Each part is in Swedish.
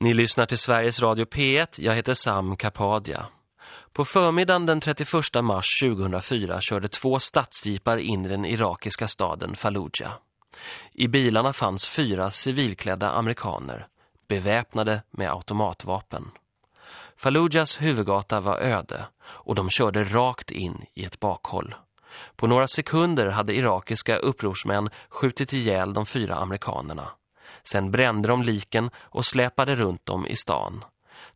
Ni lyssnar till Sveriges Radio P1. Jag heter Sam Kapadia. På förmiddagen den 31 mars 2004 körde två stadsjeepar in i den irakiska staden Fallujah. I bilarna fanns fyra civilklädda amerikaner, beväpnade med automatvapen. Fallujahs huvudgata var öde och de körde rakt in i ett bakhåll. På några sekunder hade irakiska upprorsmän skjutit ihjäl de fyra amerikanerna. Sen brände de liken och släpade runt dem i stan.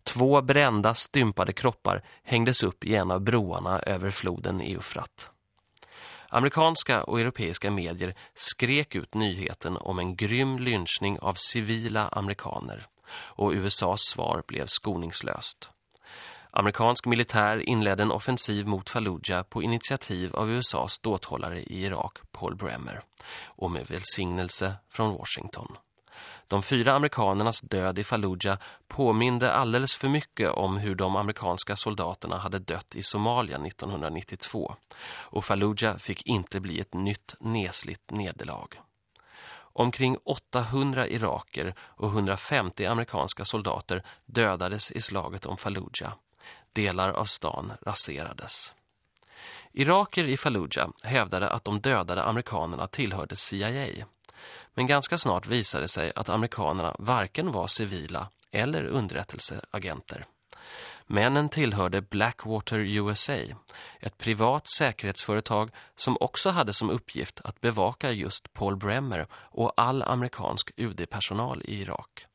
Två brända stympade kroppar hängdes upp i en av broarna över floden Eufrat. Amerikanska och europeiska medier skrek ut nyheten om en grym lynchning av civila amerikaner och USAs svar blev skoningslöst. Amerikansk militär inledde en offensiv mot Fallujah på initiativ av USAs ståthållare i Irak, Paul Bremer, och med välsignelse från Washington. De fyra amerikanernas död i Fallujah påminde alldeles för mycket om hur de amerikanska soldaterna hade dött i Somalia 1992 och Fallujah fick inte bli ett nytt nesligt nederlag. Omkring 800 iraker och 150 amerikanska soldater dödades i slaget om Fallujah. Delar av stan raserades. Iraker i Fallujah hävdade att de dödade amerikanerna tillhörde CIA. Men ganska snart visade sig att amerikanerna varken var civila eller underrättelseagenter. Männen tillhörde Blackwater USA, ett privat säkerhetsföretag som också hade som uppgift att bevaka just Paul Bremer och all amerikansk UD-personal i Irak.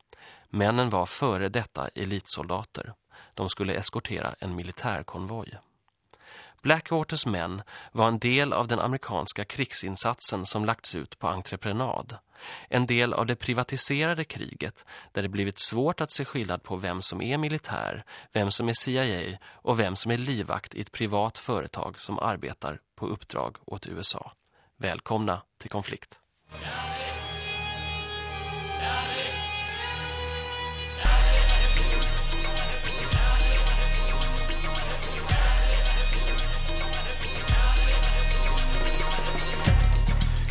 Männen var före detta elitsoldater. De skulle eskortera en militärkonvoj. Blackwaters män var en del av den amerikanska krigsinsatsen som lagts ut på entreprenad. En del av det privatiserade kriget där det blivit svårt att se skillnad på vem som är militär, vem som är CIA och vem som är livvakt i ett privat företag som arbetar på uppdrag åt USA. Välkomna till konflikt.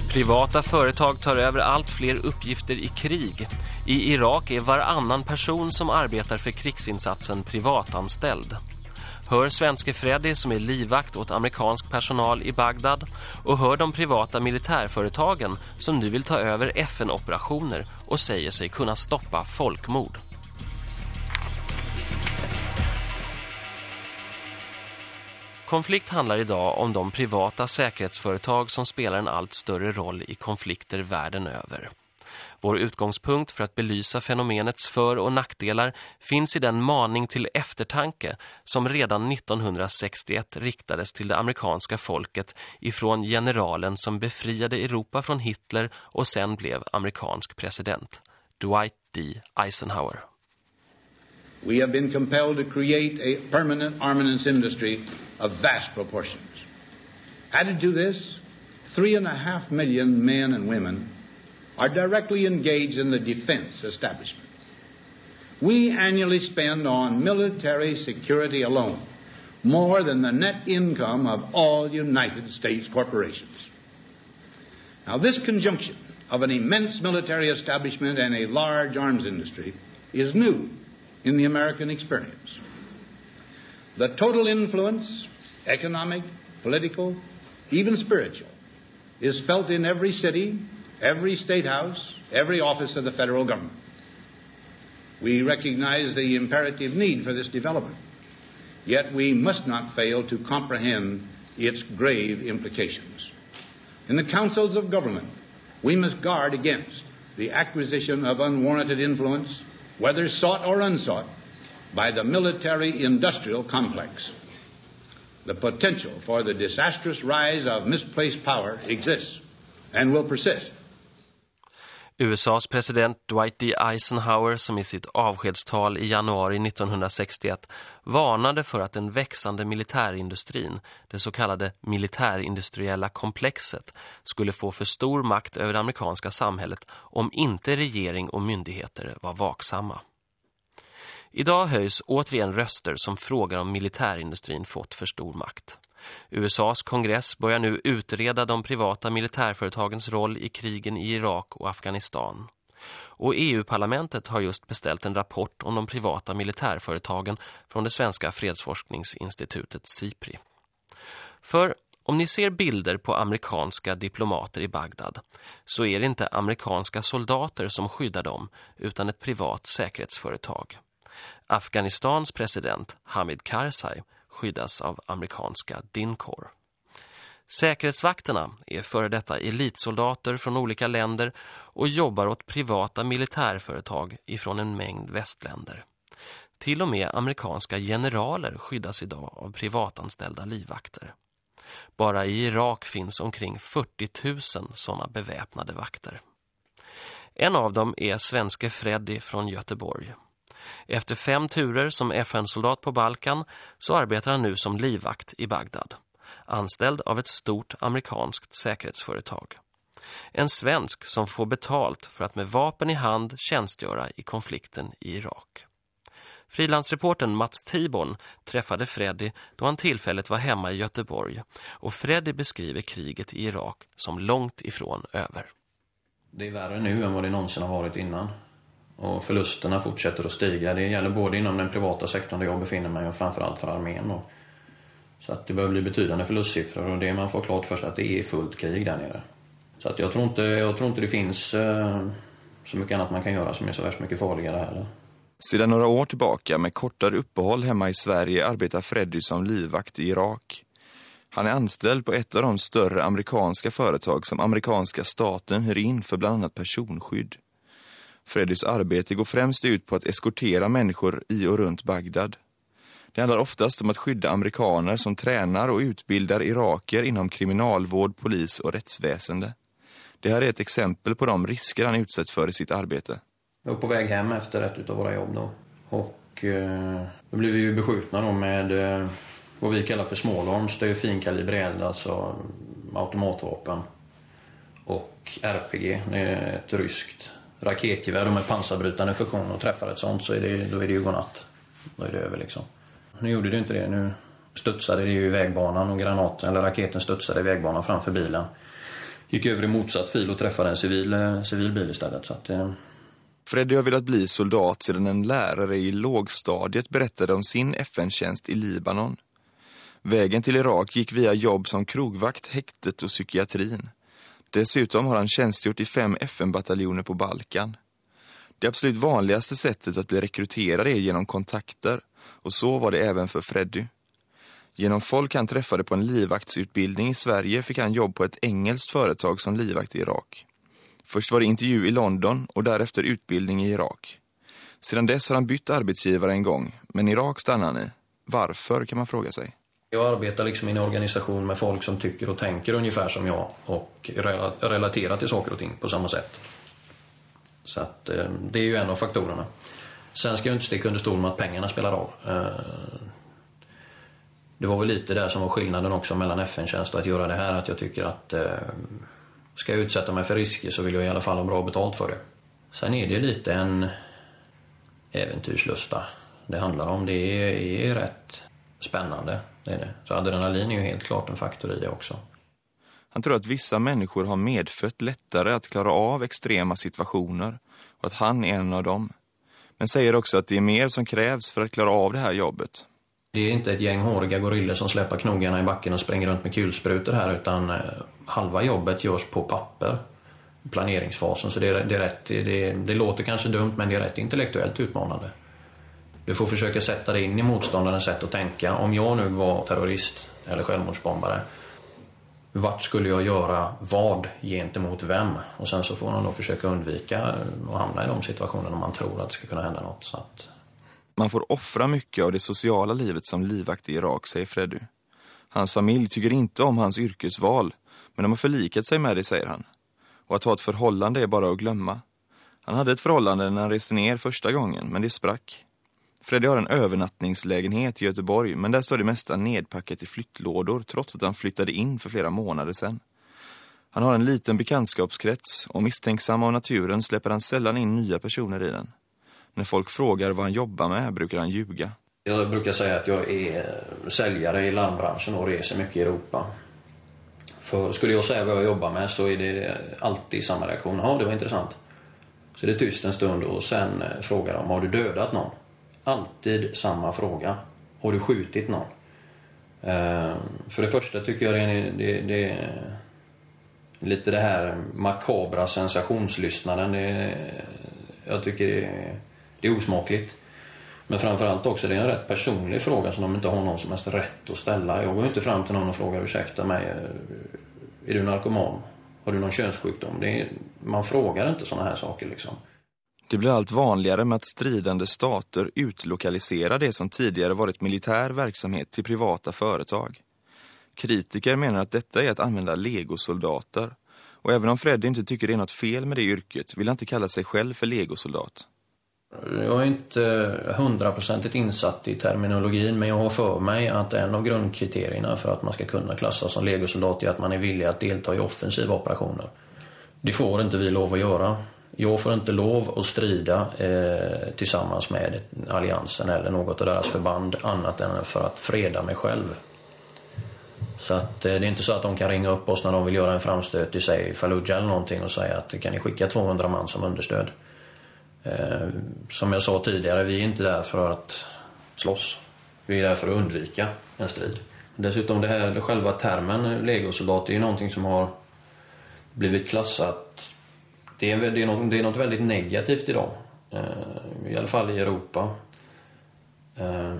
Privata företag tar över allt fler uppgifter i krig. I Irak är varannan person som arbetar för krigsinsatsen privatanställd. Hör svenske Freddy som är livvakt åt amerikansk personal i Bagdad och hör de privata militärföretagen som nu vill ta över FN-operationer och säger sig kunna stoppa folkmord. Konflikt handlar idag om de privata säkerhetsföretag som spelar en allt större roll i konflikter världen över. Vår utgångspunkt för att belysa fenomenets för- och nackdelar finns i den maning till eftertanke som redan 1961 riktades till det amerikanska folket ifrån generalen som befriade Europa från Hitler och sen blev amerikansk president, Dwight D. Eisenhower. We have been compelled to create a permanent armaments industry of vast proportions. Added to this, three and a half million men and women are directly engaged in the defense establishment. We annually spend on military security alone more than the net income of all United States corporations. Now, this conjunction of an immense military establishment and a large arms industry is new in the American experience. The total influence, economic, political, even spiritual, is felt in every city, every state house, every office of the federal government. We recognize the imperative need for this development, yet we must not fail to comprehend its grave implications. In the councils of government, we must guard against the acquisition of unwarranted influence, whether sought or unsought, by the military industrial complex. The potential for the disastrous rise of misplaced power exists and will persist. USAs president Dwight D. Eisenhower som i sitt avskedstal i januari 1961 varnade för att den växande militärindustrin, det så kallade militärindustriella komplexet, skulle få för stor makt över det amerikanska samhället om inte regering och myndigheter var vaksamma. Idag höjs återigen röster som frågar om militärindustrin fått för stor makt. USAs kongress börjar nu utreda de privata militärföretagens roll i krigen i Irak och Afghanistan. Och EU-parlamentet har just beställt en rapport om de privata militärföretagen från det svenska fredsforskningsinstitutet SIPRI. För om ni ser bilder på amerikanska diplomater i Bagdad så är det inte amerikanska soldater som skyddar dem utan ett privat säkerhetsföretag. Afghanistans president Hamid Karzai skyddas av amerikanska DINCOR. Säkerhetsvakterna är före detta elitsoldater från olika länder och jobbar åt privata militärföretag ifrån en mängd västländer. Till och med amerikanska generaler skyddas idag av privatanställda livvakter. Bara i Irak finns omkring 40 000 sådana beväpnade vakter. En av dem är svenske Freddy från Göteborg. Efter fem turer som FN-soldat på Balkan så arbetar han nu som livvakt i Bagdad. Anställd av ett stort amerikanskt säkerhetsföretag. En svensk som får betalt för att med vapen i hand tjänstgöra i konflikten i Irak. Frilansreporten Mats Tiborn träffade Freddy då han tillfället var hemma i Göteborg och Freddy beskriver kriget i Irak som långt ifrån över. Det är värre nu än vad det någonsin har varit innan. Och förlusterna fortsätter att stiga. Det gäller både inom den privata sektorn där jag befinner mig och framförallt för armén. Och så att det börjar bli betydande förlustsiffror och det man får klart för sig att det är fullt krig där nere. Så att jag tror inte, jag tror inte det finns eh, så mycket annat man kan göra som är så värst mycket farligare heller. Sedan några år tillbaka med kortare uppehåll hemma i Sverige arbetar Freddy som livvakt i Irak. Han är anställd på ett av de större amerikanska företag som amerikanska staten hyr in för bland annat personskydd. Freddys arbete går främst ut på att eskortera människor i och runt Bagdad. Det handlar oftast om att skydda amerikaner som tränar och utbildar iraker inom kriminalvård, polis och rättsväsende. Det här är ett exempel på de risker han utsätts för i sitt arbete. Jag var på väg hem efter ett av våra jobb då. Och eh, då blev vi ju beskjutna då med eh, vad vi kallar för small. Det är finkalibrig finkalibrerade, alltså automatvapen. Och RPG, det är ett ryskt raketgevär med pansarbrytande funktion. Och träffar ett sånt så är det, då är det ju godnatt. Då är det över liksom. Nu gjorde det inte det. Nu studsade det ju i vägbanan och granaten, eller raketen studsade i vägbanan framför bilen. Gick över i motsatt fil och träffade en civil, eh, civil bil istället. Så att, eh, Freddy har velat bli soldat sedan en lärare i lågstadiet berättade om sin FN-tjänst i Libanon. Vägen till Irak gick via jobb som krogvakt, häktet och psykiatrin. Dessutom har han tjänstgjort i fem FN-bataljoner på Balkan. Det absolut vanligaste sättet att bli rekryterad är genom kontakter och så var det även för Freddy. Genom folk han träffade på en livvaktsutbildning i Sverige fick han jobb på ett engelskt företag som livvakt i Irak. Först var det intervju i London och därefter utbildning i Irak. Sedan dess har han bytt arbetsgivare en gång, men Irak stannar han i. Varför kan man fråga sig. Jag arbetar liksom i en organisation med folk som tycker och tänker ungefär som jag och relaterar till saker och ting på samma sätt. Så att eh, det är ju en av faktorerna. Sen ska jag inte sticka under stol med att pengarna spelar roll. Eh, det var väl lite där som var skillnaden också mellan FN-tjänst och att göra det här. Att jag tycker att eh, ska jag utsätta mig för risker så vill jag i alla fall ha bra betalt för det. Sen är det lite en äventyrslusta det handlar om. Det är, är rätt spännande. Det är det. Så adrenalin är ju helt klart en faktor i det också. Han tror att vissa människor har medfött lättare att klara av extrema situationer och att han är en av dem. Men säger också att det är mer som krävs för att klara av det här jobbet. Det är inte ett gäng håriga gorillor som släpper knogarna i backen och springer runt med kulsprutor här utan eh, halva jobbet görs på papper. Planeringsfasen, så det är, det är rätt, det, det låter kanske dumt men det är rätt intellektuellt utmanande. Du får försöka sätta dig in i motståndarens sätt att tänka. Om jag nu var terrorist eller självmordsbombare, vart skulle jag göra vad gentemot vem? Och sen så får man då försöka undvika att hamna i de situationerna om man tror att det ska kunna hända något. Så att... Man får offra mycket av det sociala livet som livvakt i Irak, säger Freddy. Hans familj tycker inte om hans yrkesval, men de har förlikat sig med det, säger han. Och att ha ett förhållande är bara att glömma. Han hade ett förhållande när han reste ner första gången, men det sprack. Freddy har en övernattningslägenhet i Göteborg, men där står det mesta nedpackat i flyttlådor trots att han flyttade in för flera månader sedan. Han har en liten bekantskapskrets och misstänksam av naturen släpper han sällan in nya personer i den. När folk frågar vad han jobbar med brukar han ljuga. Jag brukar säga att jag är eh, säljare i larmbranschen och reser mycket i Europa. För skulle jag säga vad jag jobbar med så är det alltid samma reaktion. Ja, det var intressant. Så det är tyst en stund och sen eh, frågar de, har du dödat någon? Alltid samma fråga. Har du skjutit någon? Eh, för det första tycker jag det är, det, det, är lite det här makabra sensationslyssnaren. Det, jag tycker det är, det är osmakligt. Men framförallt också, det är en rätt personlig fråga som de inte har någon som helst rätt att ställa. Jag går inte fram till någon och frågar, ursäkta mig, eh, är du narkoman? Har du någon könssjukdom? Är, man frågar inte sådana här saker liksom. Det blir allt vanligare med att stridande stater utlokaliserar det som tidigare varit militär verksamhet till privata företag. Kritiker menar att detta är att använda legosoldater. Och även om Fred inte tycker det är något fel med det yrket vill han inte kalla sig själv för legosoldat. Jag är inte hundraprocentigt insatt i terminologin men jag har för mig att en av grundkriterierna för att man ska kunna klassas som legosoldat är att man är villig att delta i offensiva operationer. Det får inte vi lov att göra. Jag får inte lov att strida eh, tillsammans med alliansen eller något av deras förband annat än för att freda mig själv. Så att eh, det är inte så att de kan ringa upp oss när de vill göra en framstöt i sig Fallujah eller någonting och säga att kan ni skicka 200 man som understöd. Eh, som jag sa tidigare, vi är inte där för att slåss. Vi är där för att undvika en strid. Dessutom det här, själva termen legosoldat är ju någonting som har blivit klassat. Det är, det är, något, det är något väldigt negativt idag. Eh, I alla fall i Europa. Eh,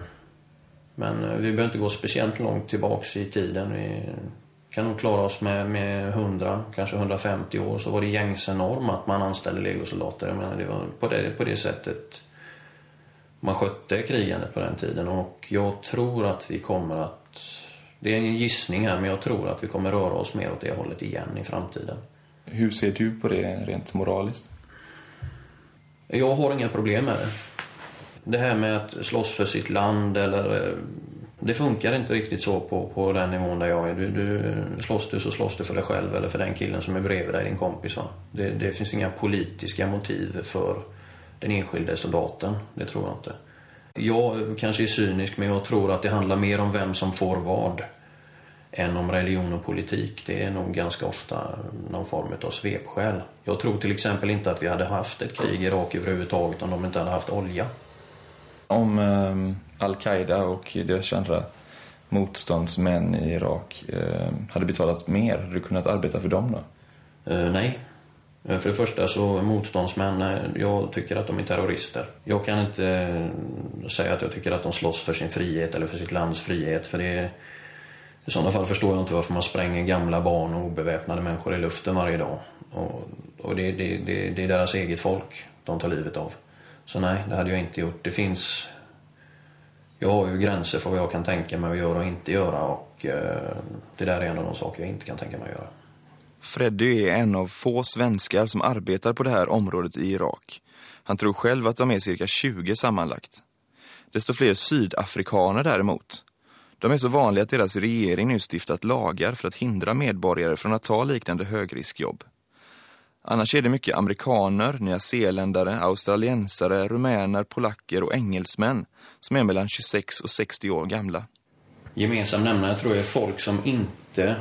men vi behöver inte gå speciellt långt tillbaks i tiden. Vi kan nog klara oss med, med 100, kanske 150 år. Så var det gängse norm att man anställde legosoldater. Jag menar, det var på det, på det sättet man skötte krigandet på den tiden. Och jag tror att vi kommer att... Det är en gissning här, men jag tror att vi kommer röra oss mer åt det hållet igen i framtiden. Hur ser du på det rent moraliskt? Jag har inga problem med det. Det här med att slåss för sitt land eller eh, det funkar inte riktigt så på, på den nivån där jag är. Du, du, slåss du så slåss du för dig själv eller för den killen som är bredvid dig, din kompis. Det, det finns inga politiska motiv för den enskilde soldaten. Det tror jag inte. Jag kanske är cynisk men jag tror att det handlar mer om vem som får vad än om religion och politik. Det är nog ganska ofta någon form av svepskäl. Jag tror till exempel inte att vi hade haft ett krig i Irak överhuvudtaget om de inte hade haft olja. Om eh, Al-Qaida och deras andra motståndsmän i Irak eh, hade betalat mer, hade du kunnat arbeta för dem då? Eh, nej. Eh, för det första så motståndsmän, eh, jag tycker att de är terrorister. Jag kan inte eh, säga att jag tycker att de slåss för sin frihet eller för sitt lands frihet. För det, i sådana fall förstår jag inte varför man spränger gamla barn och obeväpnade människor i luften varje dag. Och, och det, det, det, det är deras eget folk de tar livet av. Så nej, det hade jag inte gjort. Det finns... Jag har ju gränser för vad jag kan tänka mig att göra och inte göra och eh, det där är en av de saker jag inte kan tänka mig att göra. Freddy är en av få svenskar som arbetar på det här området i Irak. Han tror själv att de är cirka 20 sammanlagt. Desto fler sydafrikaner däremot. De är så vanliga att deras regering nu stiftat lagar för att hindra medborgare från att ta liknande högriskjobb. Annars är det mycket amerikaner, nyzeeländare, australiensare, rumäner, polacker och engelsmän som är mellan 26 och 60 år gamla. Gemensam nämnare tror jag är folk som inte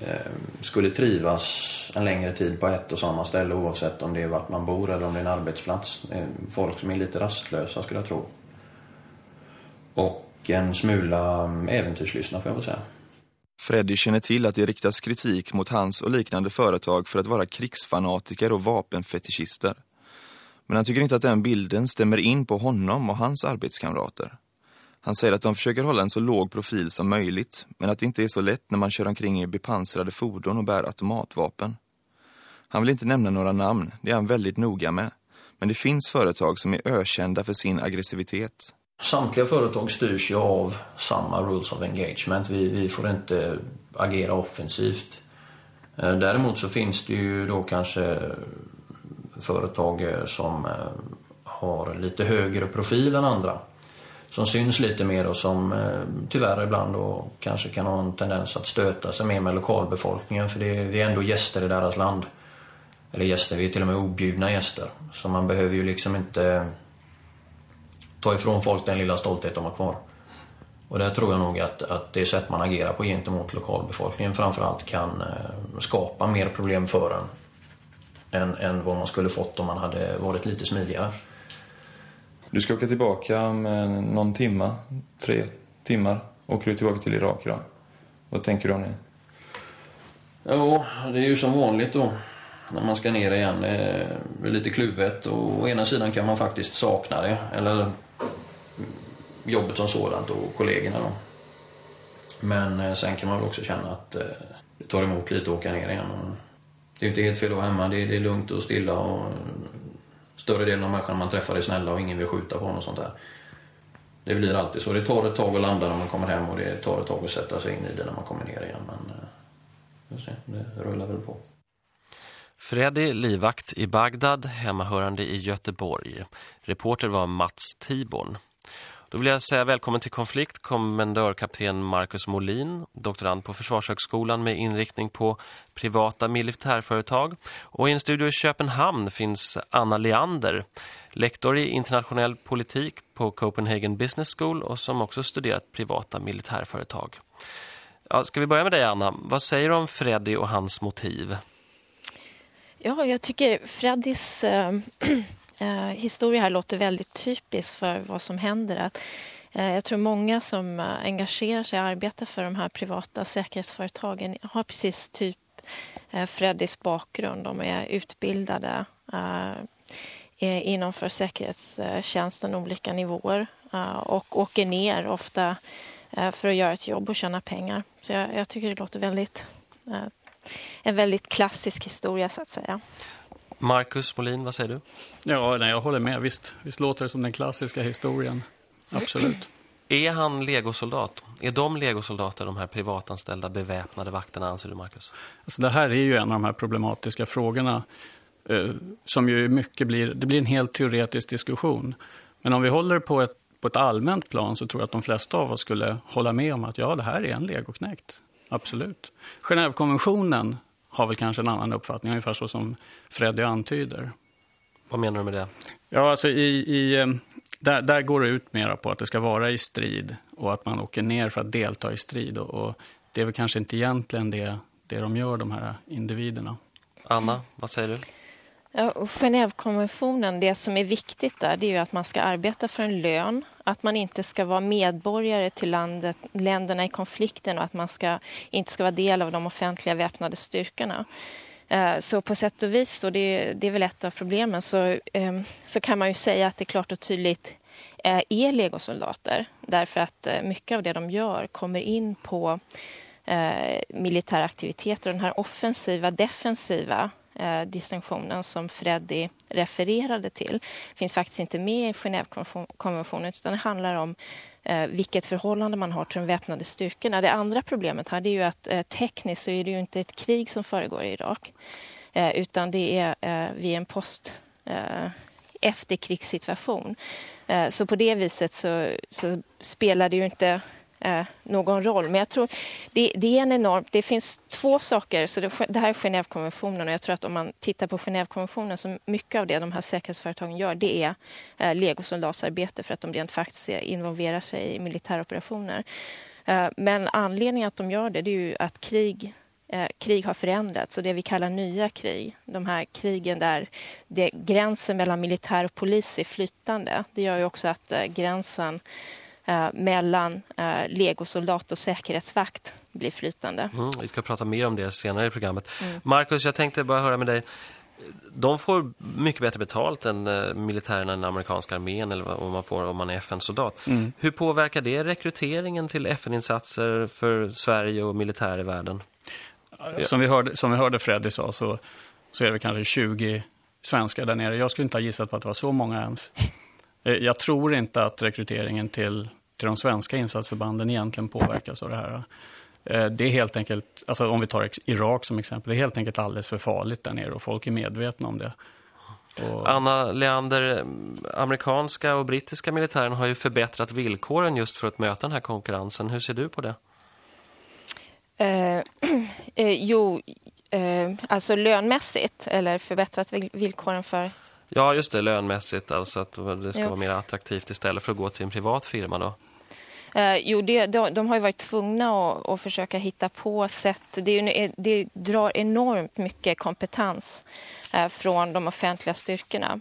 eh, skulle trivas en längre tid på ett och samma ställe oavsett om det är vart man bor eller om det är en arbetsplats. Eh, folk som är lite rastlösa skulle jag tro. Och en smula mm, äventyrslystna får jag väl säga. Freddy känner till att det riktas kritik mot hans och liknande företag för att vara krigsfanatiker och vapenfetischister. Men han tycker inte att den bilden stämmer in på honom och hans arbetskamrater. Han säger att de försöker hålla en så låg profil som möjligt, men att det inte är så lätt när man kör omkring i bepansrade fordon och bär automatvapen. Han vill inte nämna några namn, det är han väldigt noga med. Men det finns företag som är ökända för sin aggressivitet. Samtliga företag styrs ju av samma rules of engagement. Vi, vi får inte agera offensivt. Eh, däremot så finns det ju då kanske företag eh, som eh, har lite högre profil än andra. Som syns lite mer och som tyvärr ibland då kanske kan ha en tendens att stöta sig mer med lokalbefolkningen för det vi är ändå gäster i deras land. Eller gäster, vi är till och med objudna gäster. Så man behöver ju liksom inte ta ifrån folk den lilla stolthet de har kvar. Och där tror jag nog att, att det sätt man agerar på gentemot lokalbefolkningen framförallt kan eh, skapa mer problem för en. än, än vad man skulle fått om man hade varit lite smidigare. Du ska åka tillbaka om någon timma, tre timmar. Åker du tillbaka till Irak idag? Vad tänker du om det? Ja, det är ju som vanligt då när man ska ner igen. Det är lite kluvet. Och å ena sidan kan man faktiskt sakna det. Eller jobbet som sådant och kollegorna då. Men eh, sen kan man väl också känna att eh, det tar emot lite att åka ner igen. Det är inte helt fel att vara hemma. Det är, det är lugnt och stilla och större delen av människorna man träffar är snälla och ingen vill skjuta på en och sånt där. Det blir alltid så. Det tar ett tag att landa när man kommer hem och det tar ett tag att sätta sig in i det när man kommer ner igen. Men eh, det rullar väl på. Freddy livvakt i Bagdad, hemmahörande i Göteborg. Reporter var Mats Tiborn. Då vill jag säga välkommen till konflikt kommendörkapten Marcus Molin, doktorand på Försvarshögskolan med inriktning på privata militärföretag. Och i en studio i Köpenhamn finns Anna Leander, lektor i internationell politik på Copenhagen Business School och som också studerat privata militärföretag. Ja, ska vi börja med dig Anna? Vad säger du om Freddy och hans motiv? Ja, jag tycker Freddys äh, eh, historia här låter väldigt typisk för vad som händer. Att, eh, jag tror många som eh, engagerar sig och arbetar för de här privata säkerhetsföretagen har precis typ eh, Freddys bakgrund. De är utbildade eh, inom för säkerhetstjänsten olika nivåer och åker ner ofta för att göra ett jobb och tjäna pengar. Så jag, jag tycker det låter väldigt en väldigt klassisk historia så att säga. Marcus Molin, vad säger du? Ja, nej, jag håller med. Visst, visst låter det som den klassiska historien. Absolut. Är han legosoldat? Är de legosoldater, de här privatanställda beväpnade vakterna, anser du Marcus? Alltså det här är ju en av de här problematiska frågorna eh, som ju mycket blir, det blir en helt teoretisk diskussion. Men om vi håller på ett, på ett allmänt plan så tror jag att de flesta av oss skulle hålla med om att ja, det här är en legoknäckt. Absolut. Genèvekonventionen har väl kanske en annan uppfattning, ungefär så som Freddy antyder. Vad menar du med det? Ja, alltså i, i, eh, där, där går det ut mera på att det ska vara i strid och att man åker ner för att delta i strid. Och, och det är väl kanske inte egentligen det, det de gör, de här individerna. Anna, vad säger du? Ja, Genèvekonventionen, det som är viktigt där det är ju att man ska arbeta för en lön, att man inte ska vara medborgare till landet, länderna i konflikten och att man ska, inte ska vara del av de offentliga väpnade styrkorna. Eh, så på sätt och vis, och det, det är väl ett av problemen, så, ehm, så kan man ju säga att det klart och tydligt eh, är legosoldater därför att eh, mycket av det de gör kommer in på militära aktiviteter. Den här offensiva, defensiva eh, distinktionen som Freddy refererade till finns faktiskt inte med i Genèvekonventionen utan det handlar om eh, vilket förhållande man har till de väpnade styrkorna. Det andra problemet här är ju att eh, tekniskt så är det ju inte ett krig som föregår i Irak eh, utan det är eh, vid en post-efterkrigssituation. Eh, eh, så på det viset så, så spelar det ju inte eh, någon roll. Men jag tror det, det, är en enorm... Det finns två saker. Så det, det här är Genèvekonventionen och jag tror att om man tittar på Genèvekonventionen så mycket av det de här säkerhetsföretagen gör det är eh, legosoldatsarbete för att de rent faktiskt involverar sig i militäroperationer. Eh, men anledningen att de gör det, det är ju att krig eh, krig har förändrats och det vi kallar nya krig, de här krigen där det, gränsen mellan militär och polis är flytande, det gör ju också att eh, gränsen mellan eh, legosoldat och säkerhetsvakt blir flytande. Mm, vi ska prata mer om det senare i programmet. Mm. Marcus, jag tänkte bara höra med dig. De får mycket bättre betalt än eh, militärerna i den amerikanska armén eller vad man får om man är FN-soldat. Mm. Hur påverkar det rekryteringen till FN-insatser för Sverige och militär i världen? Som vi hörde, som vi hörde Freddy sa så, så är det kanske 20 svenskar där nere. Jag skulle inte ha gissat på att det var så många ens. Eh, jag tror inte att rekryteringen till, till de svenska insatsförbanden egentligen påverkas av det här. Eh, det är helt enkelt, alltså om vi tar Irak som exempel, det är helt enkelt alldeles för farligt där nere och folk är medvetna om det. Och... Anna Leander, amerikanska och brittiska militären har ju förbättrat villkoren just för att möta den här konkurrensen. Hur ser du på det? Eh, eh, jo, eh, alltså lönmässigt eller förbättrat villkoren för Ja, just det, lönmässigt. Alltså att det ska jo. vara mer attraktivt istället för att gå till en privat firma då. Eh, jo, det, de, de, har ju varit tvungna att, att försöka hitta på sätt. Det, är, det drar enormt mycket kompetens eh, från de offentliga styrkorna.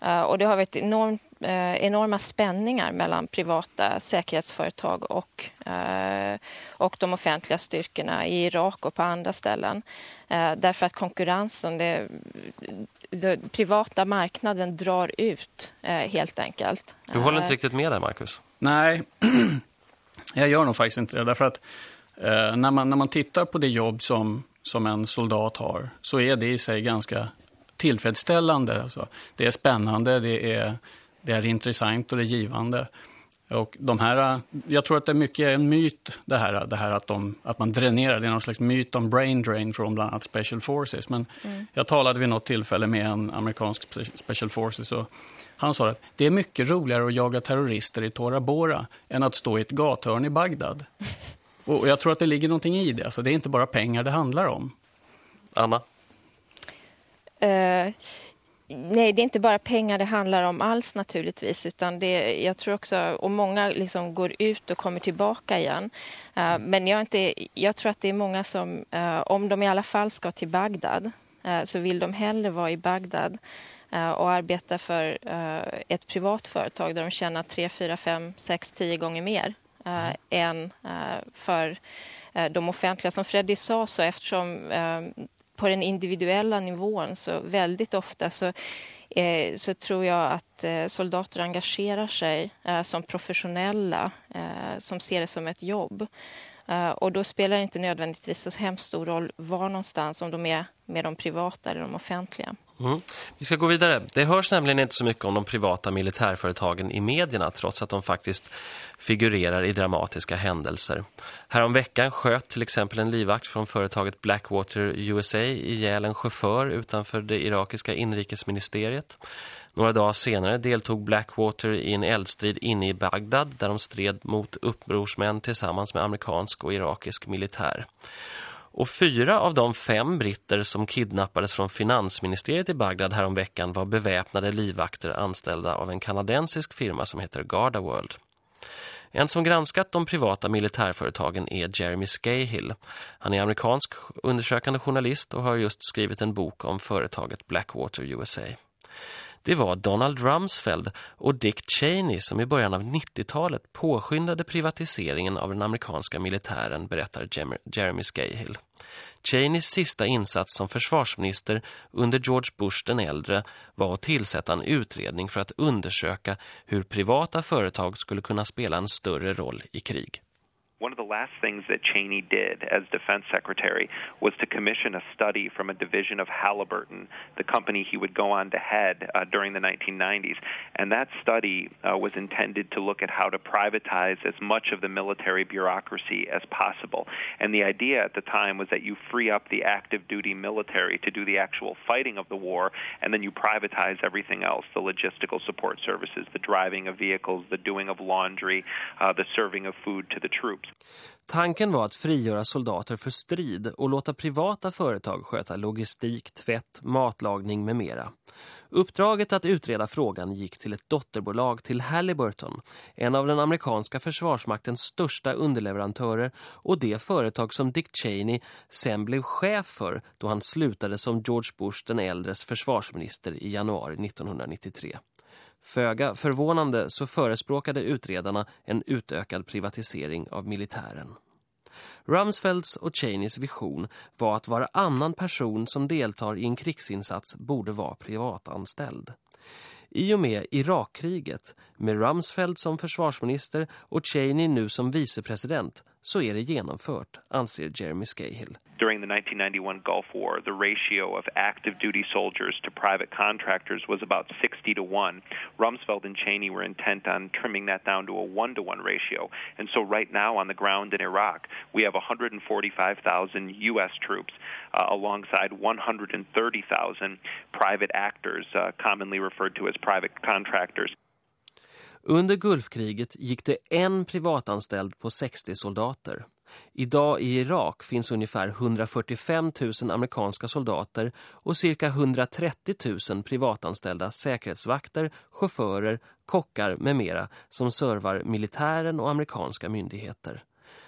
Eh, och det har varit enormt Eh, enorma spänningar mellan privata säkerhetsföretag och, eh, och de offentliga styrkorna i Irak och på andra ställen. Eh, därför att konkurrensen, det, den privata marknaden drar ut helt enkelt. Du håller inte riktigt med där, Marcus? Nej, jag gör nog faktiskt inte det. Därför att när, man, när man tittar på det jobb som, som en soldat har så är det i sig ganska tillfredsställande. Alltså, det är spännande, det är det är intressant och det är givande. Och de här, jag tror att det är mycket en myt det här, det här att, de, att man dränerar. Det är någon slags myt om brain drain från bland annat Special Forces. Men mm. jag talade vid något tillfälle med en amerikansk Special Forces och han sa att det är mycket roligare att jaga terrorister i Tora Bora än att stå i ett gathörn i Bagdad. och jag tror att det ligger någonting i det. Alltså det är inte bara pengar det handlar om. Anna? Uh, Nej, det är inte bara pengar det handlar om alls naturligtvis utan det, jag tror också, och många liksom går ut och kommer tillbaka igen. Uh, men jag, inte, jag tror att det är många som, uh, om de i alla fall ska till Bagdad uh, så vill de hellre vara i Bagdad och arbeta för ett privat företag där de tjänar 3, 4, 5, 6, 10 gånger mer mm. än för de offentliga. Som Freddy sa så eftersom på den individuella nivån så väldigt ofta så, eh, så tror jag att eh, soldater engagerar sig eh, som professionella eh, som ser det som ett jobb. Eh, och då spelar det inte nödvändigtvis så hemskt stor roll var någonstans om de är med de privata eller de offentliga. Mm. Vi ska gå vidare. Det hörs nämligen inte så mycket om de privata militärföretagen i medierna trots att de faktiskt figurerar i dramatiska händelser. Härom veckan sköt till exempel en livvakt från företaget Blackwater USA ihjäl en chaufför utanför det irakiska inrikesministeriet. Några dagar senare deltog Blackwater i en eldstrid inne i Bagdad där de stred mot upprorsmän tillsammans med amerikansk och irakisk militär. Och fyra av de fem britter som kidnappades från finansministeriet i Bagdad häromveckan var beväpnade livvakter anställda av en kanadensisk firma som heter Garda World. En som granskat de privata militärföretagen är Jeremy Scahill. Han är amerikansk undersökande journalist och har just skrivit en bok om företaget Blackwater USA. Det var Donald Rumsfeld och Dick Cheney som i början av 90-talet påskyndade privatiseringen av den amerikanska militären, berättar Jeremy Scahill. Cheneys sista insats som försvarsminister under George Bush den äldre var att tillsätta en utredning för att undersöka hur privata företag skulle kunna spela en större roll i krig. One of the last things that Cheney did as defense secretary was to commission a study from a division of Halliburton, the company he would go on to head uh, during the 1990s. And that study uh, was intended to look at how to privatize as much of the military bureaucracy as possible. And the idea at the time was that you free up the active duty military to do the actual fighting of the war, and then you privatize everything else the logistical support services, the driving of vehicles, the doing of laundry, uh, the serving of food to the troops. Tanken var att frigöra soldater för strid och låta privata företag sköta logistik, tvätt, matlagning med mera. Uppdraget att utreda frågan gick till ett dotterbolag till Halliburton, en av den amerikanska försvarsmaktens största underleverantörer och det företag som Dick Cheney sen blev chef för då han slutade som George Bush den äldres försvarsminister i januari 1993. Föga förvånande så förespråkade utredarna en utökad privatisering av militären. Rumsfelds och Cheneys vision var att varannan person som deltar i en krigsinsats borde vara privatanställd. I och med Irakkriget, med Rumsfeld som försvarsminister och Cheney nu som vicepresident, så är det genomfört, anser Jeremy Scahill. During the 1991 Gulf War, the ratio of active duty soldiers to private contractors was about 60 to 1. Rumsfeld and Cheney were intent on trimming that down to a 1 to 1 ratio. And so right now on the ground in Iraq, we have 145,000 US troops uh, alongside 130,000 private actors, uh, commonly referred to as private contractors. Under Gulfkriget gick det en privatanställd på 60 soldater. Idag i Irak finns ungefär 145 000 amerikanska soldater och cirka 130 000 privatanställda säkerhetsvakter, chaufförer, kockar med mera som servar militären och amerikanska myndigheter.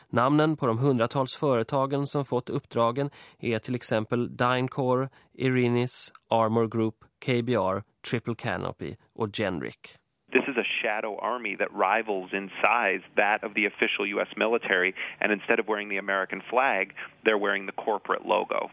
Namnen på de hundratals företagen som fått uppdragen är till exempel Dynecore, Irinis, Armor Group, KBR, Triple Canopy och Genric. This is a shadow army that rivals in size that of the official U.S. military, and instead of wearing the American flag, they're wearing the corporate logo.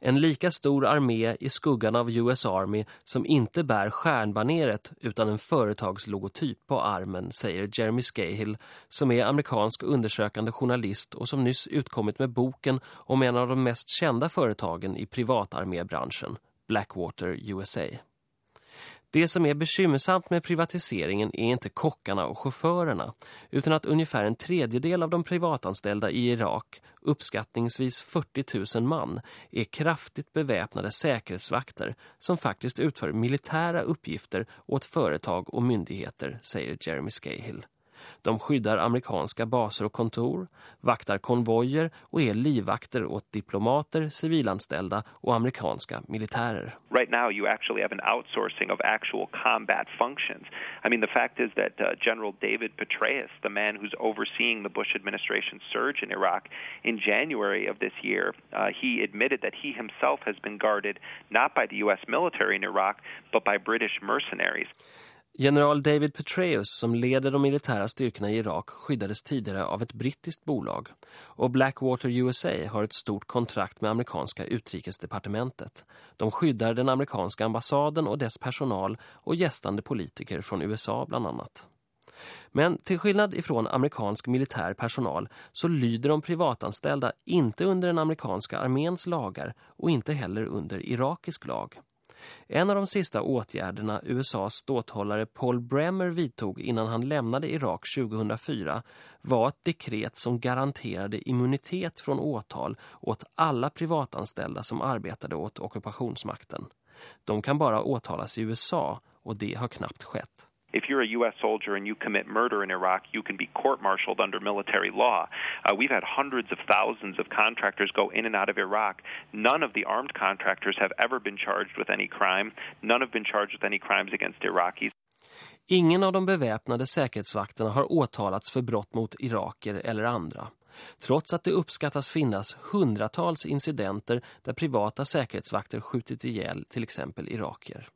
En lika stor armé i skuggan av US Army som inte bär stjärnbaneret utan en företagslogotyp på armen, säger Jeremy Scahill som är amerikansk undersökande journalist och som nyss utkommit med boken om en av de mest kända företagen i privatarmébranschen, Blackwater USA. Det som är bekymmersamt med privatiseringen är inte kockarna och chaufförerna utan att ungefär en tredjedel av de privatanställda i Irak, uppskattningsvis 40 000 man, är kraftigt beväpnade säkerhetsvakter som faktiskt utför militära uppgifter åt företag och myndigheter, säger Jeremy Scahill. De skyddar amerikanska baser och kontor, vaktar konvojer och är livvakter åt diplomater, civilanställda och amerikanska militärer. Right now you actually have an outsourcing of actual combat functions. I mean the fact is that uh, General David Petraeus, the man who's overseeing the Bush administration surge in Iraq in January of this year, uh, he admitted that he himself has been guarded not by the US military in Iraq but by British mercenaries. General David Petraeus som leder de militära styrkorna i Irak skyddades tidigare av ett brittiskt bolag och Blackwater USA har ett stort kontrakt med amerikanska utrikesdepartementet. De skyddar den amerikanska ambassaden och dess personal och gästande politiker från USA bland annat. Men till skillnad ifrån amerikansk militär personal så lyder de privatanställda inte under den amerikanska arméns lagar och inte heller under irakisk lag. En av de sista åtgärderna USAs ståthållare Paul Bremer vidtog innan han lämnade Irak 2004 var ett dekret som garanterade immunitet från åtal åt alla privatanställda som arbetade åt ockupationsmakten. De kan bara åtalas i USA och det har knappt skett if you're a U.S. soldier and you commit murder in Iraq, you can be court-martialed under military law. Uh, we've had hundreds of thousands of contractors go in and out of Iraq. None of the armed contractors have ever been charged with any crime. None have been charged with any crimes against Iraqis. Ingen av de beväpnade säkerhetsvakterna har åtalats för brott mot iraker eller andra. Trots att det uppskattas finnas hundratals incidenter där privata säkerhetsvakter skjutit ihjäl till exempel iraker.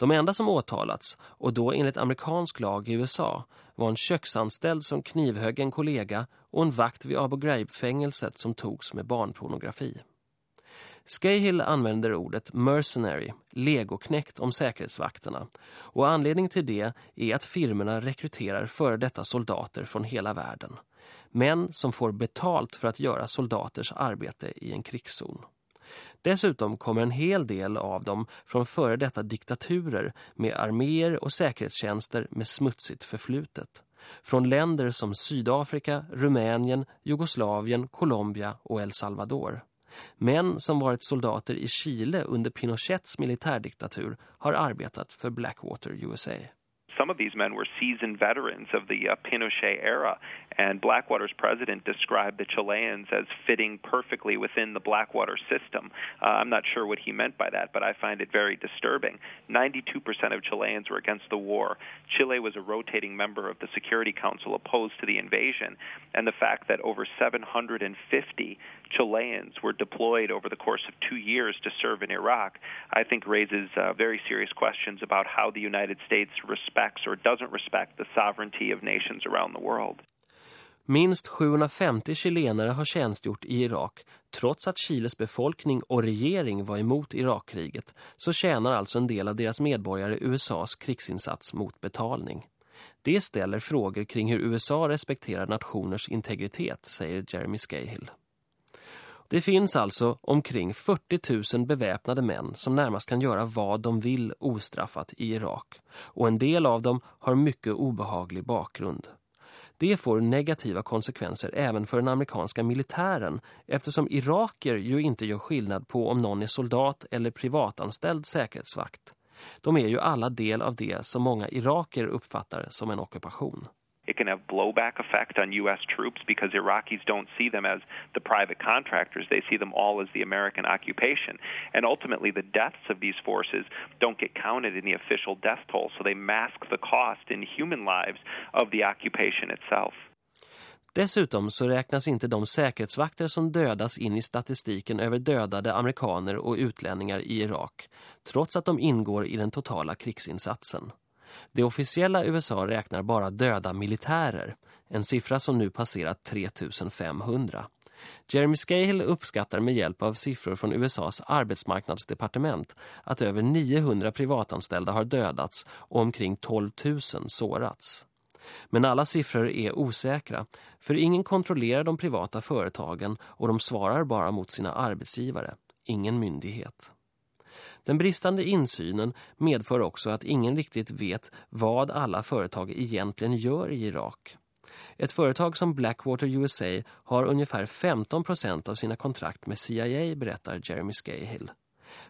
De enda som åtalats, och då enligt amerikansk lag i USA, var en köksanställd som knivhögg en kollega och en vakt vid Abu Ghraib-fängelset som togs med barnpornografi. Scahill använder ordet mercenary, legoknäckt om säkerhetsvakterna. Och anledningen till det är att firmerna rekryterar före detta soldater från hela världen. Män som får betalt för att göra soldaters arbete i en krigszon. Dessutom kommer en hel del av dem från före detta diktaturer med arméer och säkerhetstjänster med smutsigt förflutet. Från länder som Sydafrika, Rumänien, Jugoslavien, Colombia och El Salvador. Män som varit soldater i Chile under Pinochets militärdiktatur har arbetat för Blackwater USA. Some of these men were seasoned veterans of the uh, Pinochet era, and Blackwater's president described the Chileans as fitting perfectly within the Blackwater system. Uh, I'm not sure what he meant by that, but I find it very disturbing. 92% of Chileans were against the war. Chile was a rotating member of the Security Council opposed to the invasion, and the fact that over 750 Chileans were deployed over the course of two years to serve in Iraq, I think raises uh, very serious questions about how the United States respects or doesn't respect the sovereignty of nations around the world. Minst 750 chilenare har tjänstgjort i Irak. Trots att Chiles befolkning och regering var emot Irakkriget så tjänar alltså en del av deras medborgare USAs krigsinsats mot betalning. Det ställer frågor kring hur USA respekterar nationers integritet, säger Jeremy Scahill. Det finns alltså omkring 40 000 beväpnade män som närmast kan göra vad de vill ostraffat i Irak. Och en del av dem har mycket obehaglig bakgrund. Det får negativa konsekvenser även för den amerikanska militären eftersom iraker ju inte gör skillnad på om någon är soldat eller privatanställd säkerhetsvakt. De är ju alla del av det som många iraker uppfattar som en ockupation. It can have blowback effect on U.S. troops because Iraqis don't see them as the private contractors. They see them all as the American occupation. And ultimately, the deaths of these forces don't get counted in the official death toll, so they mask the cost in human lives of the occupation itself. Dessutom så räknas inte de säkerhetsvakter som dödas in i statistiken över dödade amerikaner och utlänningar i Irak, trots att de ingår i den totala krigsinsatsen. Det officiella USA räknar bara döda militärer, en siffra som nu passerat 3500. Jeremy Scahill uppskattar med hjälp av siffror från USAs arbetsmarknadsdepartement att över 900 privatanställda har dödats och omkring 12 000 sårats. Men alla siffror är osäkra, för ingen kontrollerar de privata företagen och de svarar bara mot sina arbetsgivare, ingen myndighet. Den bristande insynen medför också att ingen riktigt vet vad alla företag egentligen gör i Irak. Ett företag som Blackwater USA har ungefär 15 procent av sina kontrakt med CIA, berättar Jeremy Scahill.